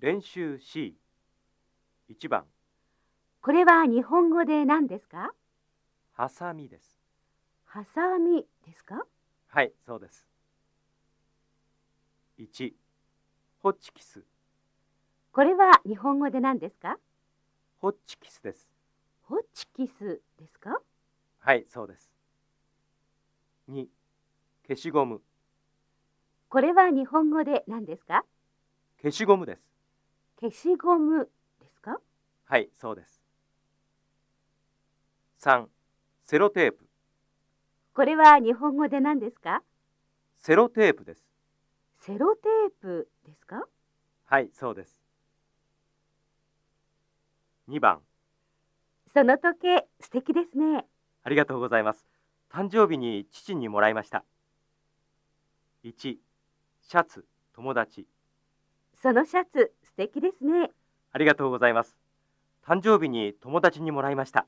練習 C1 番。これは日本語で何ですか？ハサミです。ハサミですか？はいそうです。1ホッチキス。これは日本語で何ですか？ホッチキスです。ホッチキスですか？はいそうです。2消しゴム。これは日本語で何ですか？消しゴムです消しゴムですか？はいそうです。3セロテープ。これは日本語で何ですか？セロテープです。セロテープですか？はいそうです。2番。その時計素敵ですね。ありがとうございます。誕生日に父にもらいました。1シャツ友達。そのシャツ素敵ですね。ありがとうございます。誕生日に友達にもらいました。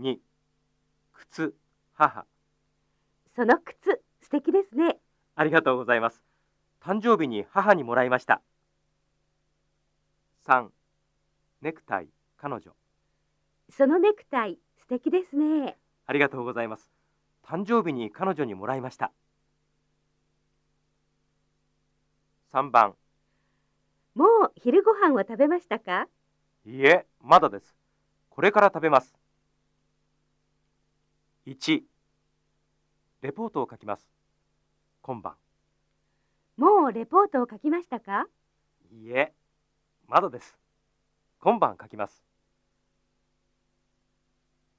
2靴母。その靴素敵ですね。ありがとうございます。誕生日に母にもらいました。3ネクタイ彼女。そのネクタイ素敵ですね。ありがとうございます。誕生日に彼女にもらいました。3番もう昼ご飯を食べましたか？いいえまだです。これから食べます。1レポートを書きます。今晩。もうレポートを書きましたか？いいえまだです。今晩書きます。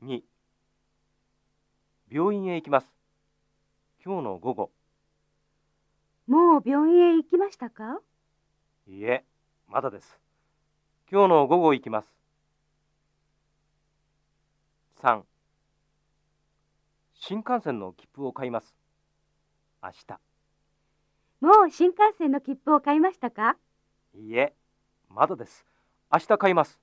2病院へ行きます。今日の午後。もう病院へ行きましたか？いいえまだです。今日の午後行きます。3新幹線の切符を買います。明日。もう新幹線の切符を買いましたか？いいえまだです。明日買います